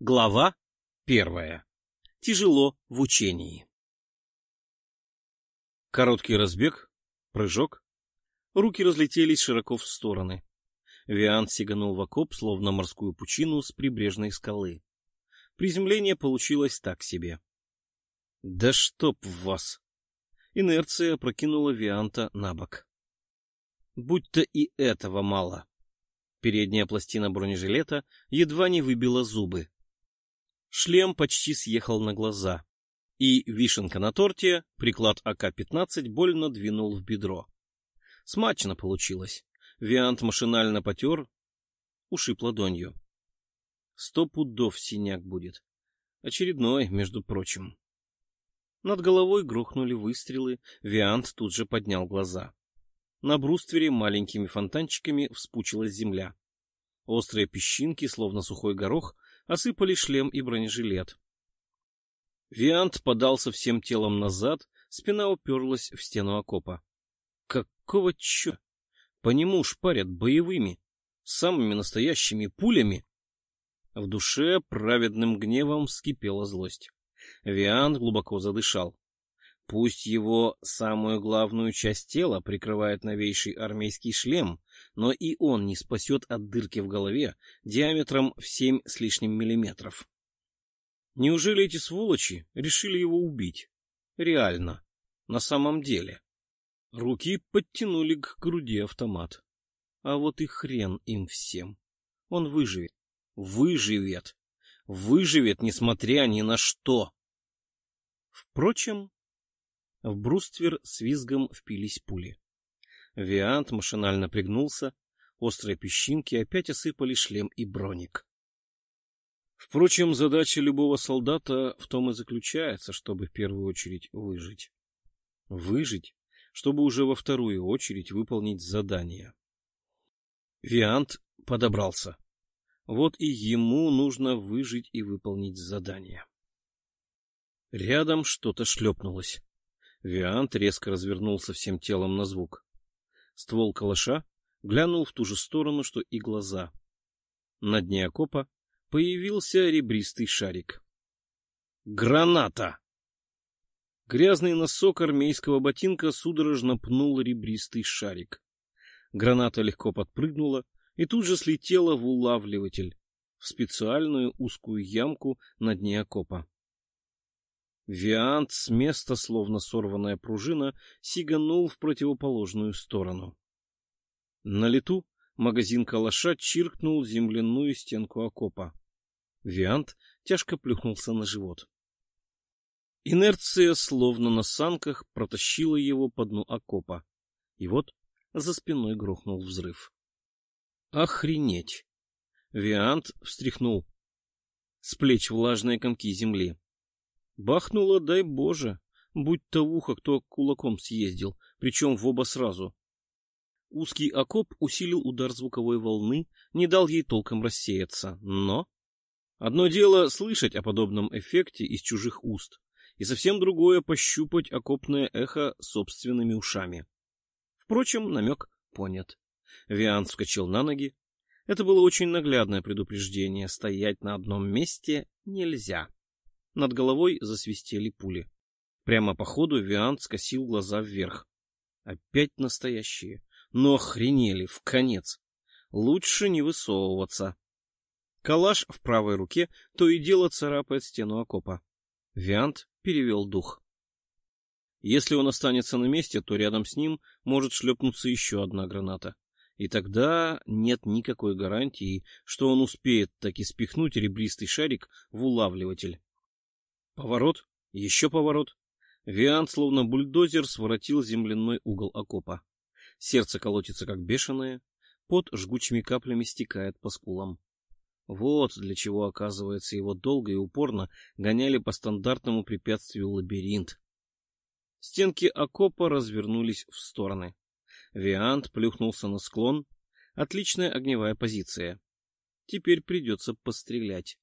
Глава первая. Тяжело в учении. Короткий разбег, прыжок. Руки разлетелись широко в стороны. Виант сиганул в окоп, словно морскую пучину с прибрежной скалы. Приземление получилось так себе. Да чтоб вас! Инерция прокинула Вианта на бок. Будь-то и этого мало. Передняя пластина бронежилета едва не выбила зубы. Шлем почти съехал на глаза. И вишенка на торте, приклад АК-15 больно двинул в бедро. Смачно получилось. Виант машинально потер, ушиб ладонью. Сто пудов синяк будет. Очередной, между прочим. Над головой грохнули выстрелы, Виант тут же поднял глаза. На бруствере маленькими фонтанчиками вспучилась земля. Острые песчинки, словно сухой горох, осыпали шлем и бронежилет. Виант подался всем телом назад, спина уперлась в стену окопа. Какого чё? По нему шпарят боевыми, самыми настоящими пулями. В душе праведным гневом вскипела злость. Виант глубоко задышал. Пусть его самую главную часть тела прикрывает новейший армейский шлем, но и он не спасет от дырки в голове диаметром в семь с лишним миллиметров. Неужели эти сволочи решили его убить? Реально. На самом деле. Руки подтянули к груди автомат. А вот и хрен им всем. Он выживет. Выживет. Выживет, несмотря ни на что. Впрочем, в бруствер с визгом впились пули. Виант машинально пригнулся, острые песчинки опять осыпали шлем и броник. Впрочем, задача любого солдата в том и заключается, чтобы в первую очередь выжить. Выжить, чтобы уже во вторую очередь выполнить задание. Виант подобрался. Вот и ему нужно выжить и выполнить задание. Рядом что-то шлепнулось. Виант резко развернулся всем телом на звук. Ствол калаша глянул в ту же сторону, что и глаза. На дне окопа появился ребристый шарик. Граната! Грязный носок армейского ботинка судорожно пнул ребристый шарик. Граната легко подпрыгнула и тут же слетела в улавливатель, в специальную узкую ямку на дне окопа. Виант с места, словно сорванная пружина, сиганул в противоположную сторону. На лету магазин калаша чиркнул земляную стенку окопа. Виант тяжко плюхнулся на живот. Инерция, словно на санках, протащила его по дну окопа. И вот за спиной грохнул взрыв. Охренеть! Виант встряхнул с плеч влажные комки земли. Бахнуло, дай Боже, будь-то в ухо кто кулаком съездил, причем в оба сразу. Узкий окоп усилил удар звуковой волны, не дал ей толком рассеяться, но... Одно дело слышать о подобном эффекте из чужих уст, и совсем другое пощупать окопное эхо собственными ушами. Впрочем, намек понят. Виан вскочил на ноги. Это было очень наглядное предупреждение. Стоять на одном месте нельзя. Над головой засвистели пули. Прямо по ходу Виант скосил глаза вверх. Опять настоящие. Но охренели, в конец. Лучше не высовываться. Калаш в правой руке то и дело царапает стену окопа. Виант перевел дух. Если он останется на месте, то рядом с ним может шлепнуться еще одна граната. И тогда нет никакой гарантии, что он успеет таки спихнуть ребристый шарик в улавливатель. Поворот, еще поворот. Виант, словно бульдозер, своротил земляной угол окопа. Сердце колотится, как бешеное, пот жгучими каплями стекает по скулам. Вот для чего, оказывается, его долго и упорно гоняли по стандартному препятствию лабиринт. Стенки окопа развернулись в стороны. Виант плюхнулся на склон. Отличная огневая позиция. Теперь придется пострелять.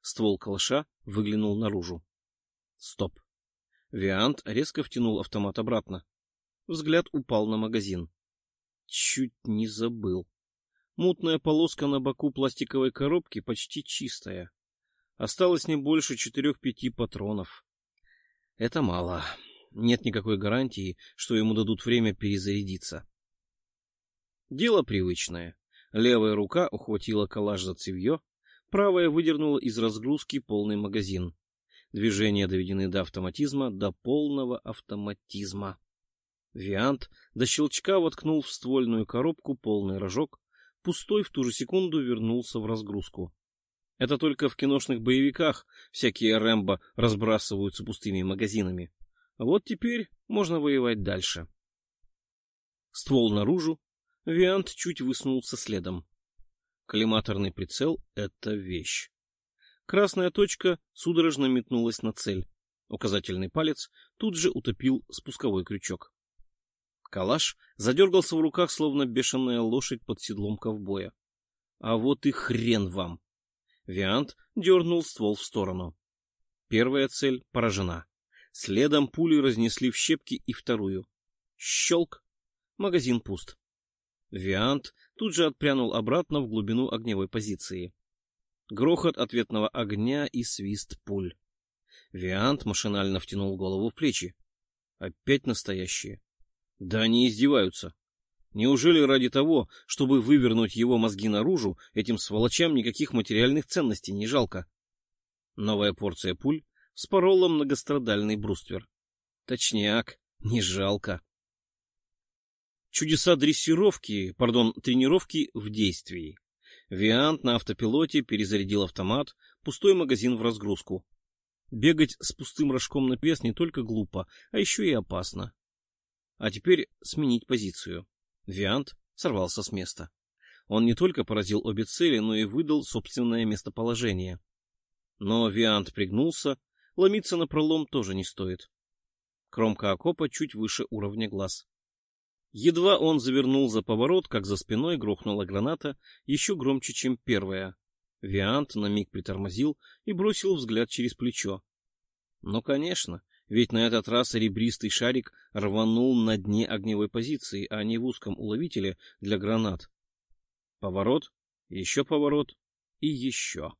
Ствол калаша выглянул наружу. Стоп. Виант резко втянул автомат обратно. Взгляд упал на магазин. Чуть не забыл. Мутная полоска на боку пластиковой коробки почти чистая. Осталось не больше четырех-пяти патронов. Это мало. Нет никакой гарантии, что ему дадут время перезарядиться. Дело привычное. Левая рука ухватила калаш за цевье, правая выдернула из разгрузки полный магазин. Движения доведены до автоматизма, до полного автоматизма. Виант до щелчка воткнул в ствольную коробку полный рожок, пустой в ту же секунду вернулся в разгрузку. Это только в киношных боевиках всякие Рэмбо разбрасываются пустыми магазинами. Вот теперь можно воевать дальше. Ствол наружу, Виант чуть высунулся следом. Коллиматорный прицел — это вещь. Красная точка судорожно метнулась на цель. Указательный палец тут же утопил спусковой крючок. Калаш задергался в руках, словно бешеная лошадь под седлом ковбоя. А вот и хрен вам! Виант дернул ствол в сторону. Первая цель поражена. Следом пули разнесли в щепки и вторую. Щелк! Магазин пуст. Виант тут же отпрянул обратно в глубину огневой позиции. Грохот ответного огня и свист пуль. Виант машинально втянул голову в плечи. Опять настоящие. Да они издеваются. Неужели ради того, чтобы вывернуть его мозги наружу, этим сволочам никаких материальных ценностей не жалко? Новая порция пуль вспорола многострадальный бруствер. Точняк, не жалко. Чудеса дрессировки, пардон, тренировки в действии. Виант на автопилоте перезарядил автомат, пустой магазин в разгрузку. Бегать с пустым рожком на пес не только глупо, а еще и опасно. А теперь сменить позицию. Виант сорвался с места. Он не только поразил обе цели, но и выдал собственное местоположение. Но Виант пригнулся, ломиться на пролом тоже не стоит. Кромка окопа чуть выше уровня глаз. Едва он завернул за поворот, как за спиной грохнула граната еще громче, чем первая. Виант на миг притормозил и бросил взгляд через плечо. Ну, конечно, ведь на этот раз ребристый шарик рванул на дне огневой позиции, а не в узком уловителе для гранат. Поворот, еще поворот и еще.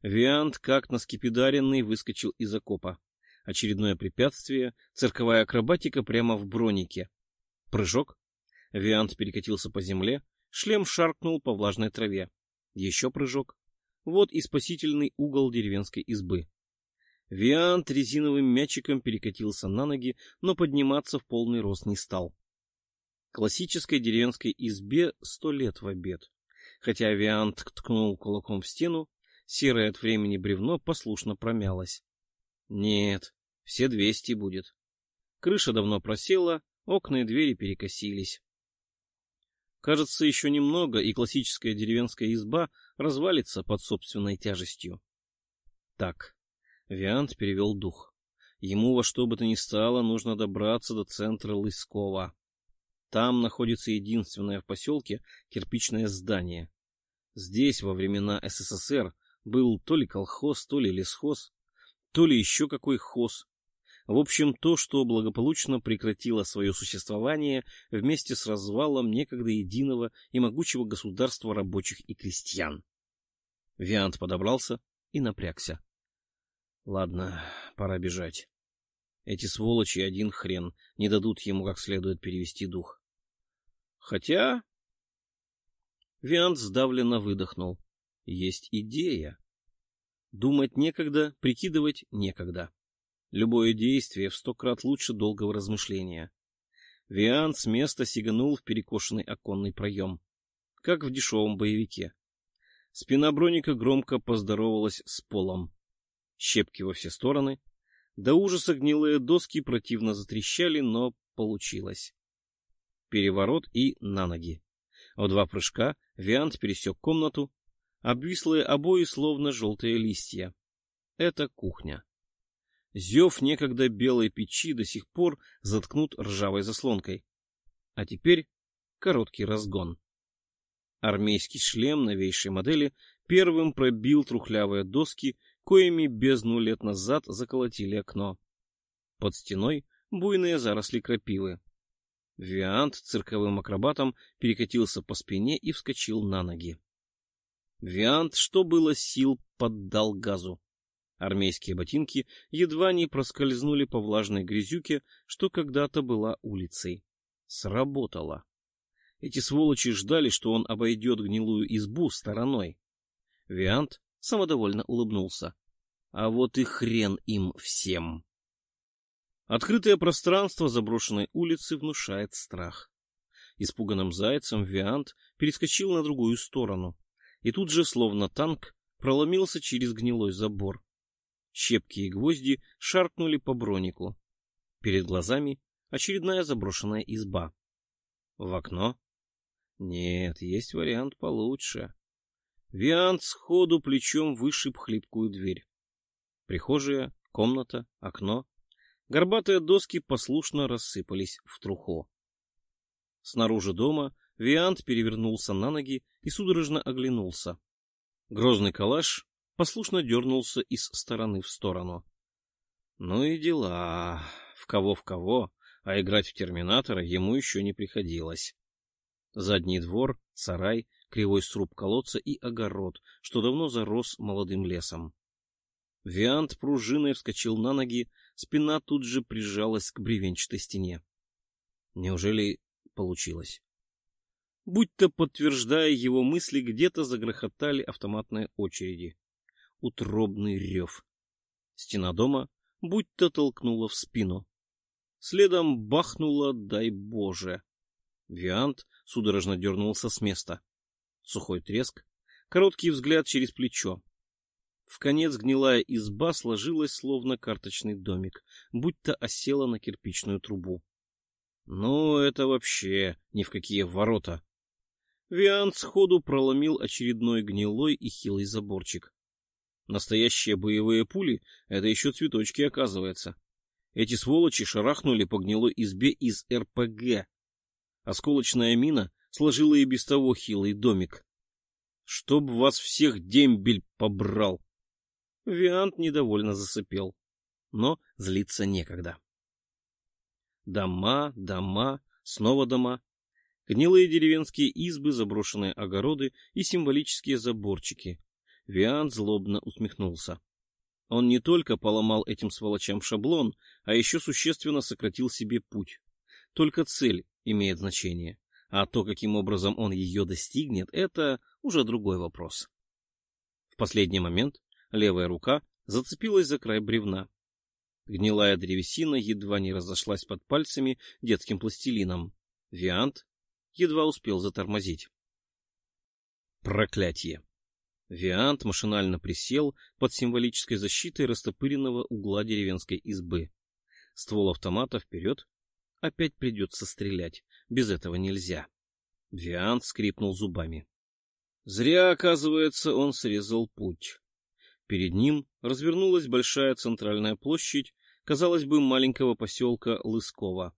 Виант, как на скипидаренный, выскочил из окопа. Очередное препятствие, цирковая акробатика прямо в бронике. Прыжок. Виант перекатился по земле, шлем шаркнул по влажной траве. Еще прыжок. Вот и спасительный угол деревенской избы. Виант резиновым мячиком перекатился на ноги, но подниматься в полный рост не стал. Классической деревенской избе сто лет в обед. Хотя Виант ткнул кулаком в стену, серое от времени бревно послушно промялось. Нет, все двести будет. Крыша давно просела, окна и двери перекосились. Кажется, еще немного, и классическая деревенская изба развалится под собственной тяжестью. Так, Виант перевел дух. Ему во что бы то ни стало нужно добраться до центра Лыскова. Там находится единственное в поселке кирпичное здание. Здесь во времена СССР был то ли колхоз, то ли лесхоз, то ли еще какой хоз. В общем, то, что благополучно прекратило свое существование вместе с развалом некогда единого и могучего государства рабочих и крестьян. Виант подобрался и напрягся. Ладно, пора бежать. Эти сволочи один хрен не дадут ему как следует перевести дух. Хотя... Виант сдавленно выдохнул. Есть идея. Думать некогда, прикидывать некогда. Любое действие в сто крат лучше долгого размышления. Виант с места сиганул в перекошенный оконный проем, как в дешевом боевике. Спина броника громко поздоровалась с полом щепки во все стороны. До ужаса гнилые доски противно затрещали, но получилось. Переворот и на ноги. В два прыжка Виант пересек комнату, обвислые обои словно желтые листья. Это кухня. Зев некогда белой печи до сих пор заткнут ржавой заслонкой. А теперь короткий разгон. Армейский шлем новейшей модели первым пробил трухлявые доски коими бездну лет назад заколотили окно. Под стеной буйные заросли крапивы. Виант цирковым акробатом перекатился по спине и вскочил на ноги. Виант, что было сил, поддал газу. Армейские ботинки едва не проскользнули по влажной грязюке, что когда-то была улицей. Сработало. Эти сволочи ждали, что он обойдет гнилую избу стороной. Виант самодовольно улыбнулся. А вот и хрен им всем. Открытое пространство заброшенной улицы внушает страх. Испуганным зайцем Виант перескочил на другую сторону, и тут же, словно танк, проломился через гнилой забор. Щепки и гвозди шаркнули по бронику. Перед глазами очередная заброшенная изба. В окно? Нет, есть вариант получше. Виант сходу плечом вышиб хлипкую дверь. Прихожая, комната, окно. Горбатые доски послушно рассыпались в труху. Снаружи дома Виант перевернулся на ноги и судорожно оглянулся. Грозный калаш послушно дернулся из стороны в сторону. Ну и дела. В кого в кого, а играть в терминатора ему еще не приходилось. Задний двор, сарай, кривой сруб колодца и огород, что давно зарос молодым лесом. Виант пружиной вскочил на ноги, спина тут же прижалась к бревенчатой стене. Неужели получилось? Будто подтверждая его мысли, где-то загрохотали автоматные очереди утробный рев. Стена дома будто толкнула в спину. Следом бахнула, дай Боже. Виант судорожно дернулся с места. Сухой треск, короткий взгляд через плечо. В конец гнилая изба сложилась, словно карточный домик, будто осела на кирпичную трубу. Ну, это вообще ни в какие ворота. Виант сходу проломил очередной гнилой и хилый заборчик. Настоящие боевые пули — это еще цветочки, оказывается. Эти сволочи шарахнули по гнилой избе из РПГ. Осколочная мина сложила и без того хилый домик. Чтоб вас всех дембель побрал! Виант недовольно засыпел. Но злиться некогда. Дома, дома, снова дома. Гнилые деревенские избы, заброшенные огороды и символические заборчики, Виан злобно усмехнулся. Он не только поломал этим сволочам шаблон, а еще существенно сократил себе путь. Только цель имеет значение, а то, каким образом он ее достигнет, это уже другой вопрос. В последний момент левая рука зацепилась за край бревна. Гнилая древесина едва не разошлась под пальцами детским пластилином. Виант едва успел затормозить. Проклятие! Виант машинально присел под символической защитой растопыренного угла деревенской избы. Ствол автомата вперед. Опять придется стрелять. Без этого нельзя. Виант скрипнул зубами. Зря, оказывается, он срезал путь. Перед ним развернулась большая центральная площадь, казалось бы, маленького поселка Лыскова.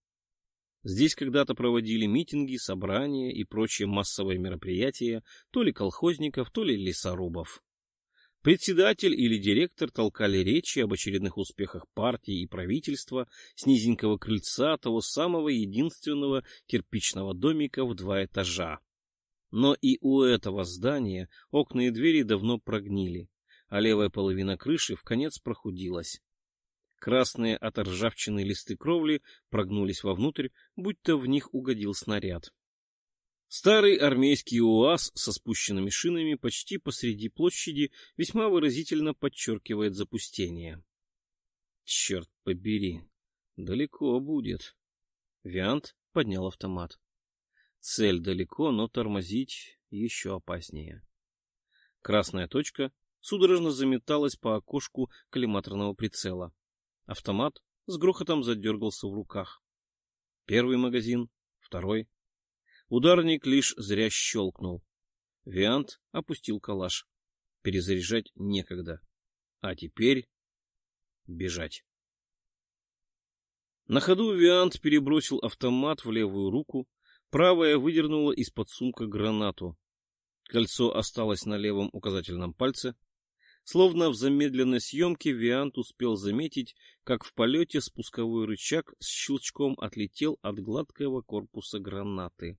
Здесь когда-то проводили митинги, собрания и прочие массовые мероприятия то ли колхозников, то ли лесорубов. Председатель или директор толкали речи об очередных успехах партии и правительства с низенького крыльца того самого единственного кирпичного домика в два этажа. Но и у этого здания окна и двери давно прогнили, а левая половина крыши в конец прохудилась. Красные от ржавчины листы кровли прогнулись вовнутрь, будто в них угодил снаряд. Старый армейский УАЗ со спущенными шинами почти посреди площади весьма выразительно подчеркивает запустение. Черт побери, далеко будет. Виант поднял автомат. Цель далеко, но тормозить еще опаснее. Красная точка судорожно заметалась по окошку коллиматорного прицела. Автомат с грохотом задергался в руках. Первый магазин, второй. Ударник лишь зря щелкнул. Виант опустил калаш. Перезаряжать некогда. А теперь бежать. На ходу Виант перебросил автомат в левую руку, правая выдернула из-под сумка гранату. Кольцо осталось на левом указательном пальце, Словно в замедленной съемке Виант успел заметить, как в полете спусковой рычаг с щелчком отлетел от гладкого корпуса гранаты.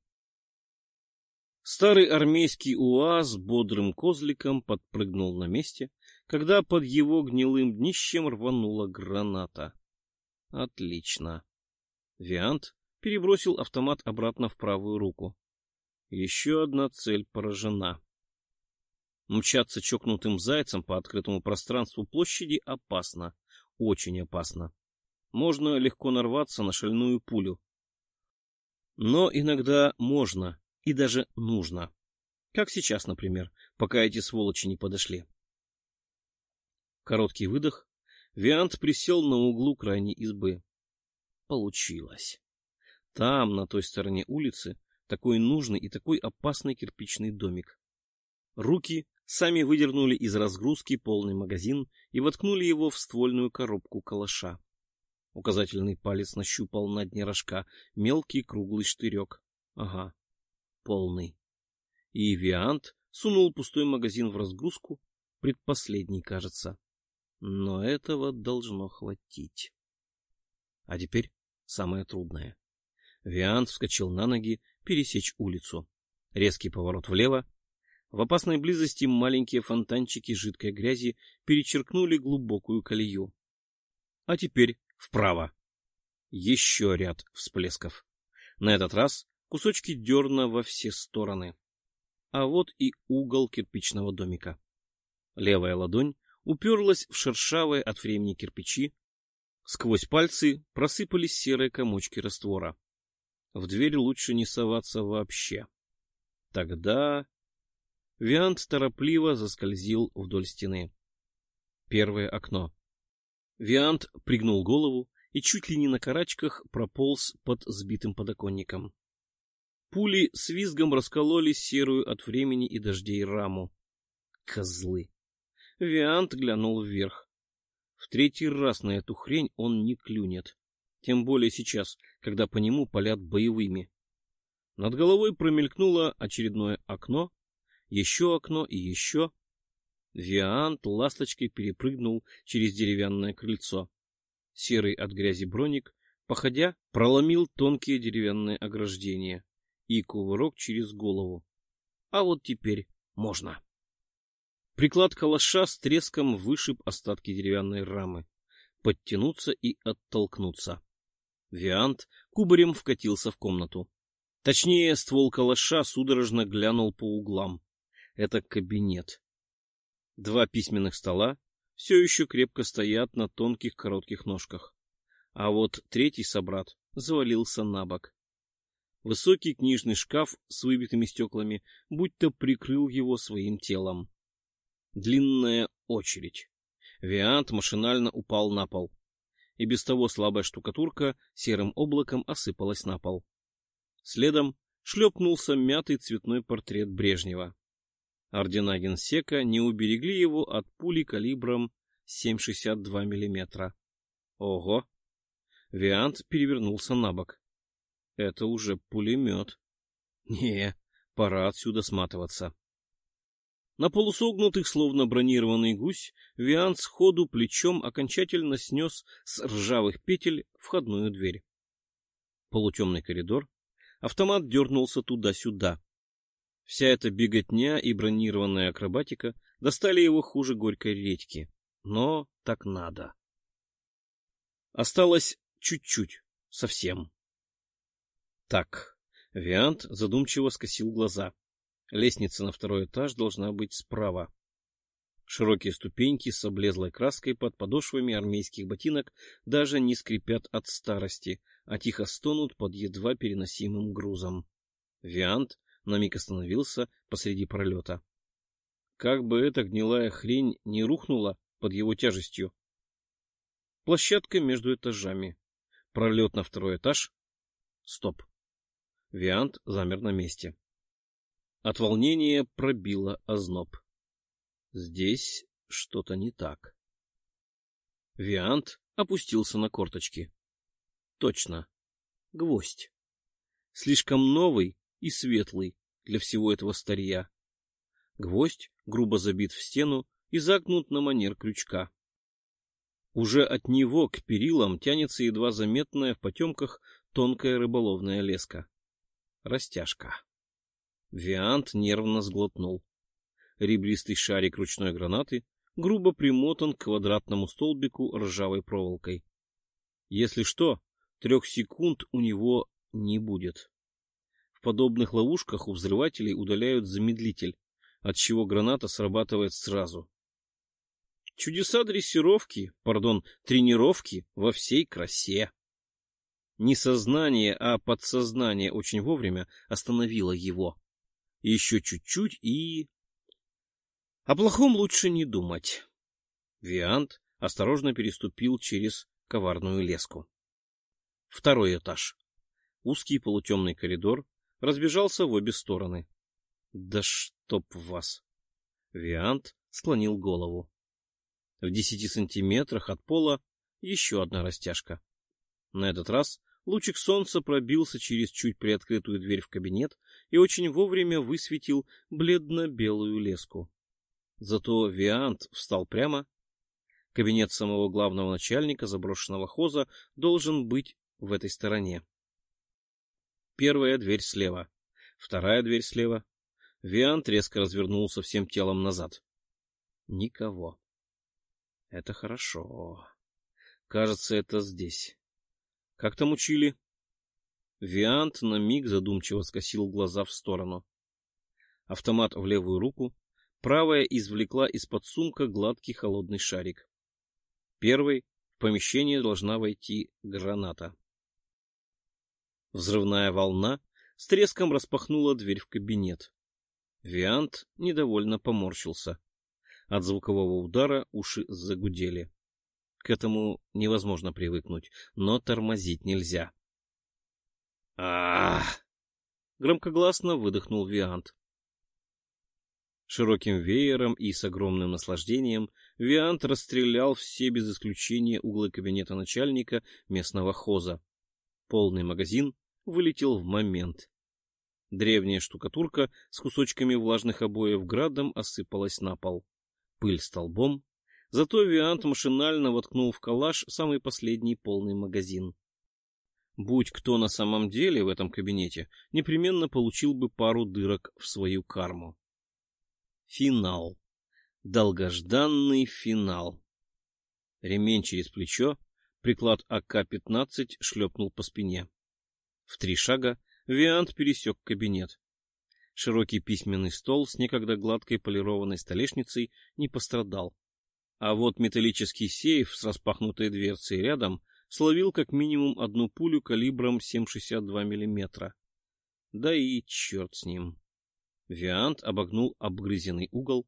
Старый армейский УАЗ бодрым козликом подпрыгнул на месте, когда под его гнилым днищем рванула граната. Отлично. Виант перебросил автомат обратно в правую руку. Еще одна цель поражена. Мчаться чокнутым зайцем по открытому пространству площади опасно, очень опасно. Можно легко нарваться на шальную пулю. Но иногда можно и даже нужно. Как сейчас, например, пока эти сволочи не подошли. Короткий выдох. Виант присел на углу крайней избы. Получилось. Там, на той стороне улицы, такой нужный и такой опасный кирпичный домик. Руки сами выдернули из разгрузки полный магазин и воткнули его в ствольную коробку калаша. Указательный палец нащупал на дне рожка мелкий круглый штырек. Ага, полный. И Виант сунул пустой магазин в разгрузку, предпоследний, кажется. Но этого должно хватить. А теперь самое трудное. Виант вскочил на ноги, пересечь улицу. Резкий поворот влево. В опасной близости маленькие фонтанчики жидкой грязи перечеркнули глубокую колею. А теперь вправо. Еще ряд всплесков. На этот раз кусочки дерна во все стороны. А вот и угол кирпичного домика. Левая ладонь уперлась в шершавые от времени кирпичи. Сквозь пальцы просыпались серые комочки раствора. В дверь лучше не соваться вообще. Тогда... Виант торопливо заскользил вдоль стены. Первое окно. Виант пригнул голову и чуть ли не на карачках прополз под сбитым подоконником. Пули с визгом раскололи серую от времени и дождей раму. Козлы! Виант глянул вверх. В третий раз на эту хрень он не клюнет. Тем более сейчас, когда по нему палят боевыми. Над головой промелькнуло очередное окно, еще окно и еще. Виант ласточкой перепрыгнул через деревянное крыльцо. Серый от грязи броник, походя, проломил тонкие деревянные ограждения и кувырок через голову. А вот теперь можно. Приклад калаша с треском вышиб остатки деревянной рамы. Подтянуться и оттолкнуться. Виант кубарем вкатился в комнату. Точнее, ствол калаша судорожно глянул по углам. Это кабинет. Два письменных стола все еще крепко стоят на тонких коротких ножках. А вот третий собрат завалился на бок. Высокий книжный шкаф с выбитыми стеклами будто прикрыл его своим телом. Длинная очередь. Виант машинально упал на пол. И без того слабая штукатурка серым облаком осыпалась на пол. Следом шлепнулся мятый цветной портрет Брежнева. Ордена генсека не уберегли его от пули калибром 7,62 мм. Ого! Виант перевернулся на бок. Это уже пулемет. Не, пора отсюда сматываться. На полусогнутых, словно бронированный гусь, Виан сходу плечом окончательно снес с ржавых петель входную дверь. Полутемный коридор. Автомат дернулся туда-сюда. Вся эта беготня и бронированная акробатика достали его хуже горькой редьки. Но так надо. Осталось чуть-чуть, совсем. Так, Виант задумчиво скосил глаза. Лестница на второй этаж должна быть справа. Широкие ступеньки с облезлой краской под подошвами армейских ботинок даже не скрипят от старости, а тихо стонут под едва переносимым грузом. Виант на миг остановился посреди пролета. Как бы эта гнилая хрень не рухнула под его тяжестью. Площадка между этажами. Пролет на второй этаж. Стоп. Виант замер на месте. От волнения пробило озноб. Здесь что-то не так. Виант опустился на корточки. Точно. Гвоздь. Слишком новый и светлый для всего этого старья. Гвоздь грубо забит в стену и загнут на манер крючка. Уже от него к перилам тянется едва заметная в потемках тонкая рыболовная леска. Растяжка. Виант нервно сглотнул. Ребристый шарик ручной гранаты грубо примотан к квадратному столбику ржавой проволокой. Если что, трех секунд у него не будет. Подобных ловушках у взрывателей удаляют замедлитель, от чего граната срабатывает сразу. Чудеса дрессировки, пардон, тренировки во всей красе. Не сознание, а подсознание очень вовремя остановило его. Еще чуть-чуть и... О плохом лучше не думать. Виант осторожно переступил через коварную леску. Второй этаж. Узкий полутемный коридор разбежался в обе стороны. Да чтоб вас! Виант склонил голову. В десяти сантиметрах от пола еще одна растяжка. На этот раз лучик солнца пробился через чуть приоткрытую дверь в кабинет и очень вовремя высветил бледно-белую леску. Зато Виант встал прямо. Кабинет самого главного начальника заброшенного хоза должен быть в этой стороне. Первая дверь слева, вторая дверь слева. Виант резко развернулся всем телом назад. Никого. Это хорошо. Кажется, это здесь. Как там учили? Виант на миг задумчиво скосил глаза в сторону. Автомат в левую руку, правая извлекла из-под сумка гладкий холодный шарик. Первый в помещение должна войти граната. Взрывная волна с треском распахнула дверь в кабинет. Виант недовольно поморщился. От звукового удара уши загудели. К этому невозможно привыкнуть, но тормозить нельзя. а громкогласно выдохнул Виант. Широким веером и с огромным наслаждением Виант расстрелял все без исключения углы кабинета начальника местного хоза. Полный магазин вылетел в момент. Древняя штукатурка с кусочками влажных обоев градом осыпалась на пол пыль столбом, зато Виант машинально воткнул в калаш самый последний полный магазин. Будь кто на самом деле в этом кабинете, непременно получил бы пару дырок в свою карму. Финал. Долгожданный финал. Ремень через плечо, приклад АК-15 шлепнул по спине. В три шага Виант пересек кабинет. Широкий письменный стол с некогда гладкой полированной столешницей не пострадал. А вот металлический сейф с распахнутой дверцей рядом словил как минимум одну пулю калибром 7,62 мм. Да и черт с ним. Виант обогнул обгрызенный угол,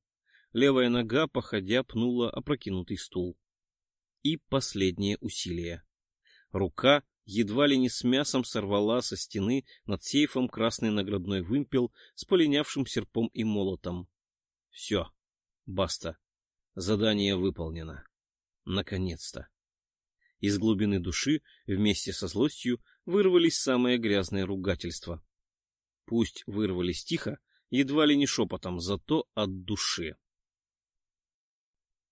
левая нога, походя, пнула опрокинутый стул. И последнее усилие. Рука едва ли не с мясом сорвала со стены над сейфом красный наградной вымпел с полинявшим серпом и молотом. Все, баста. Задание выполнено. Наконец-то. Из глубины души вместе со злостью вырвались самые грязные ругательства. Пусть вырвались тихо, едва ли не шепотом, зато от души.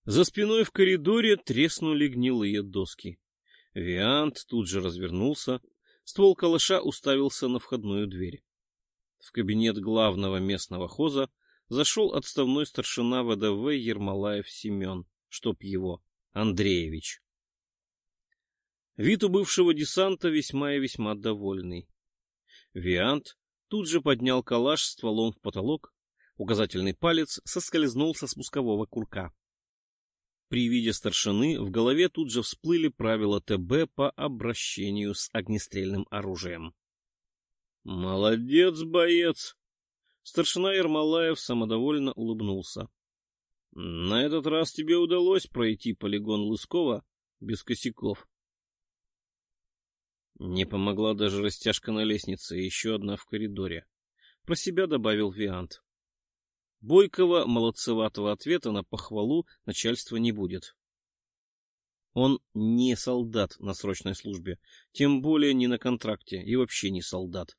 За спиной в коридоре треснули гнилые доски. Виант тут же развернулся, ствол калаша уставился на входную дверь. В кабинет главного местного хоза зашел отставной старшина ВДВ Ермолаев Семен, чтоб его, Андреевич. Вид у бывшего десанта весьма и весьма довольный. Виант тут же поднял калаш стволом в потолок, указательный палец соскользнул со спускового курка. При виде старшины в голове тут же всплыли правила ТБ по обращению с огнестрельным оружием. «Молодец, боец!» Старшина Ермолаев самодовольно улыбнулся. «На этот раз тебе удалось пройти полигон Лыскова без косяков». Не помогла даже растяжка на лестнице, еще одна в коридоре. Про себя добавил Виант. Бойкого молодцеватого ответа на похвалу начальства не будет. Он не солдат на срочной службе, тем более не на контракте и вообще не солдат.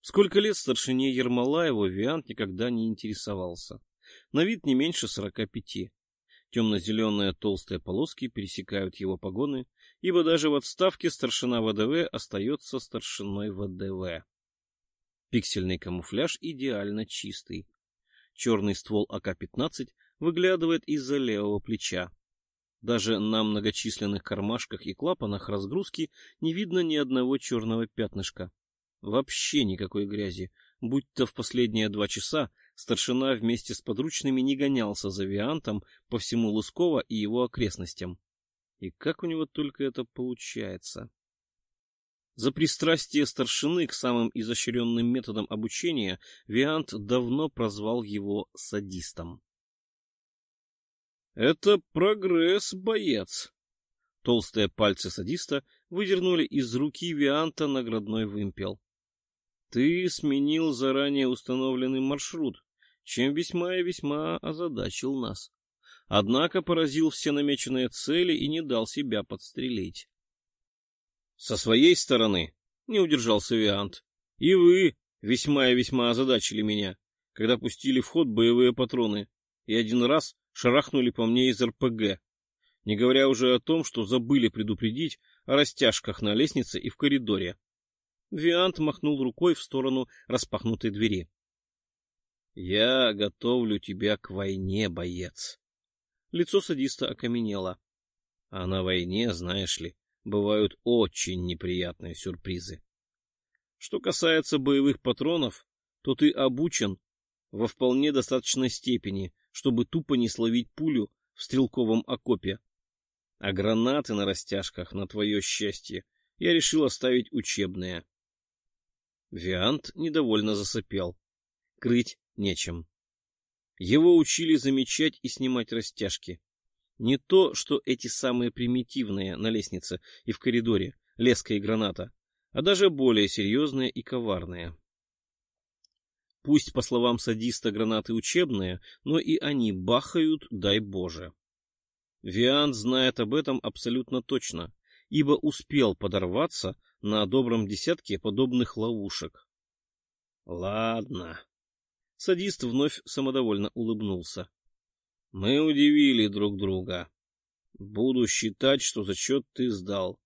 Сколько лет старшине Ермолаеву Виант никогда не интересовался. На вид не меньше сорока пяти. Темно-зеленые толстые полоски пересекают его погоны, ибо даже в отставке старшина ВДВ остается старшиной ВДВ. Пиксельный камуфляж идеально чистый. Черный ствол АК-15 выглядывает из-за левого плеча. Даже на многочисленных кармашках и клапанах разгрузки не видно ни одного черного пятнышка. Вообще никакой грязи, будь то в последние два часа старшина вместе с подручными не гонялся за Виантом по всему Лысково и его окрестностям. И как у него только это получается? За пристрастие старшины к самым изощренным методам обучения Виант давно прозвал его садистом. «Это прогресс, боец!» Толстые пальцы садиста выдернули из руки Вианта наградной вымпел. «Ты сменил заранее установленный маршрут, чем весьма и весьма озадачил нас. Однако поразил все намеченные цели и не дал себя подстрелить». «Со своей стороны не удержался Виант. И вы весьма и весьма озадачили меня, когда пустили в ход боевые патроны, и один раз шарахнули по мне из РПГ, не говоря уже о том, что забыли предупредить о растяжках на лестнице и в коридоре. Виант махнул рукой в сторону распахнутой двери. — Я готовлю тебя к войне, боец. Лицо садиста окаменело. А на войне, знаешь ли, бывают очень неприятные сюрпризы. Что касается боевых патронов, то ты обучен во вполне достаточной степени, чтобы тупо не словить пулю в стрелковом окопе. А гранаты на растяжках, на твое счастье, я решил оставить учебные. Виант недовольно засопел. Крыть нечем. Его учили замечать и снимать растяжки. Не то, что эти самые примитивные на лестнице и в коридоре, леска и граната, а даже более серьезные и коварные. Пусть, по словам садиста, гранаты учебные, но и они бахают, дай Боже. Виант знает об этом абсолютно точно, ибо успел подорваться на добром десятке подобных ловушек. Ладно. Садист вновь самодовольно улыбнулся. Мы удивили друг друга. Буду считать, что зачет ты сдал.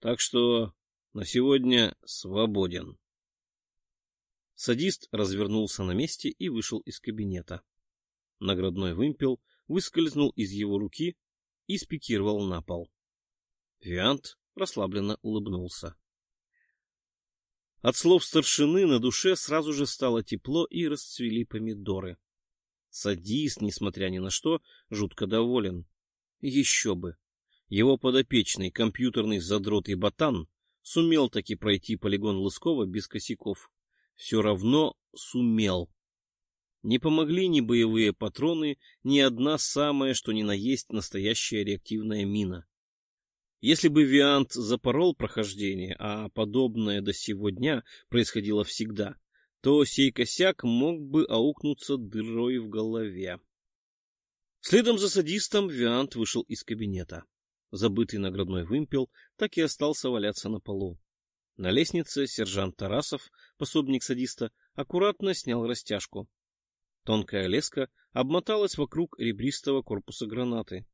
Так что на сегодня свободен. Садист развернулся на месте и вышел из кабинета. Наградной вымпел выскользнул из его руки и спикировал на пол. Виант расслабленно улыбнулся. От слов старшины на душе сразу же стало тепло и расцвели помидоры. Садист, несмотря ни на что, жутко доволен. Еще бы! Его подопечный компьютерный задрот и ботан сумел таки пройти полигон Лыскова без косяков все равно сумел. Не помогли ни боевые патроны, ни одна самая, что ни на есть, настоящая реактивная мина. Если бы Виант запорол прохождение, а подобное до сего дня происходило всегда, то сей косяк мог бы аукнуться дырой в голове. Следом за садистом Виант вышел из кабинета. Забытый наградной вымпел так и остался валяться на полу. На лестнице сержант Тарасов, пособник садиста, аккуратно снял растяжку. Тонкая леска обмоталась вокруг ребристого корпуса гранаты.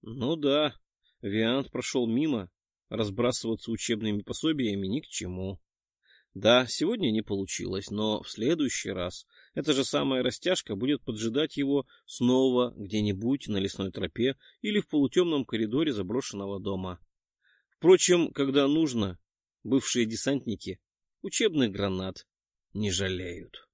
Ну да, Виант прошел мимо, разбрасываться учебными пособиями ни к чему. Да, сегодня не получилось, но в следующий раз эта же самая растяжка будет поджидать его снова где-нибудь на лесной тропе или в полутемном коридоре заброшенного дома. Впрочем, когда нужно, бывшие десантники учебных гранат не жалеют.